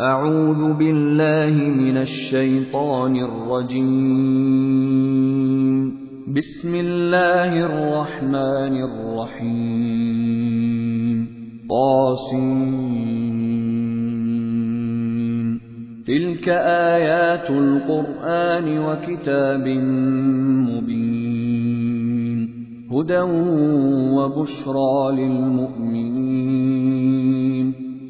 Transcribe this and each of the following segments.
أعوذ بالله من الشيطان الرجيم. بسم الله الرحمن الرحيم. طاسين تلك آيات القرآن وكتاب مبين. هدى وبشرى للمؤمنين.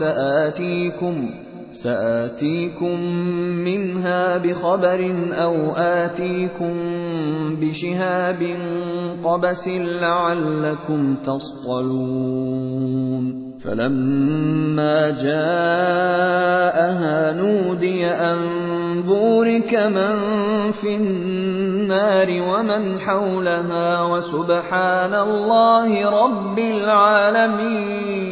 سآتيكم سآتيكم منها بخبر أو آتيكم بشهاب قبس لعلكم تصطلون. فلما جاءها نودي أن بورك من في النار ومن حولها وسبحان الله رب العالمين.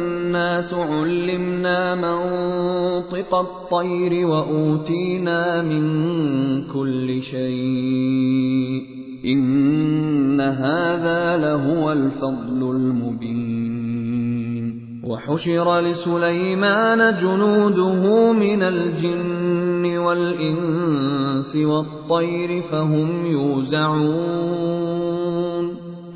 علمنا منطق الطير وأوتينا من كل شيء. إن هذا لهو الفضل المبين. وحشر لسليمان جنوده من الجن والإنس والطير فهم يوزعون.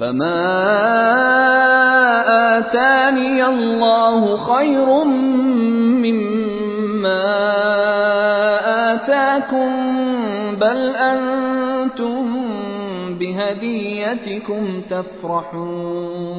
فما آتاني الله خير مما آتاكم بل أنتم بهديتكم تفرحون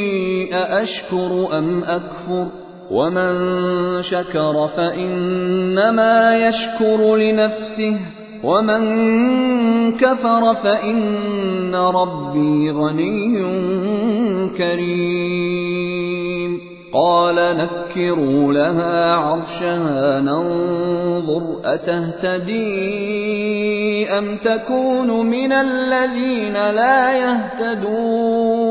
أأشكر أم أكفر ومن شكر فإنما يشكر لنفسه ومن كفر فإن ربي غني كريم قال نكروا لها عرشها ننظر أتهتدي أم تكون من الذين لا يهتدون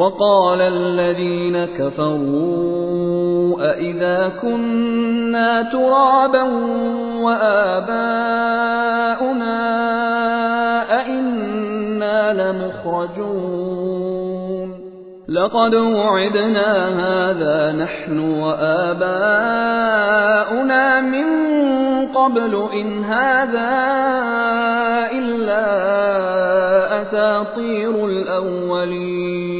وقال الذين كفروا أئذا كنا ترابا وآباؤنا أئنا لمخرجون لقد وعدنا هذا نحن وآباؤنا من قبل إن هذا إلا أساطير الأولين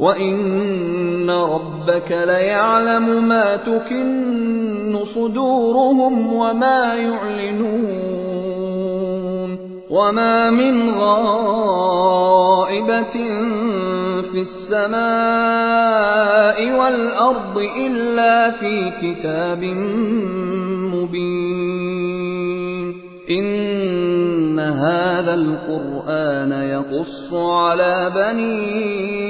وان ربك ليعلم ما تكن صدورهم وما يعلنون وما من غائبه في السماء والأرض إلا في كتاب مبين إن هذا القرآن يقص على بني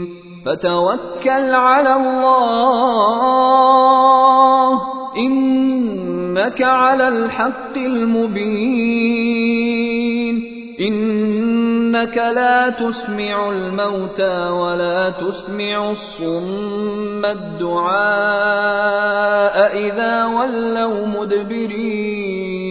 فتوكل على الله. إنك على الحق المبين. إنك لا تسمع الموتى ولا تسمع الصم الدعاء إذا ولوا مدبرين.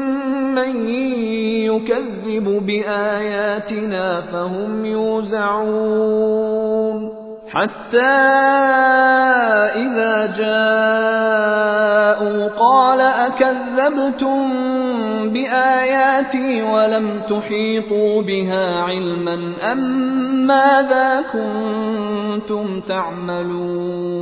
يكذب بآياتنا فهم يوزعون. حتى إذا جاءوا قال أكذبتم بآياتي ولم تحيطوا بها علما أم ماذا كنتم تعملون؟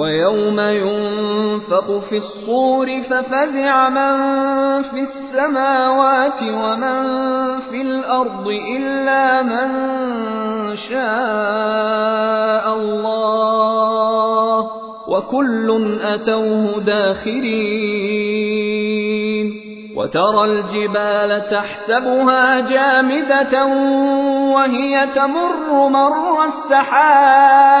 ويوم ينفق في الصور ففزع من في السماوات ومن في الأرض إلا من شاء الله وكل أتوه داخرين وترى الجبال تحسبها جامدة وهي تمر مر السحاب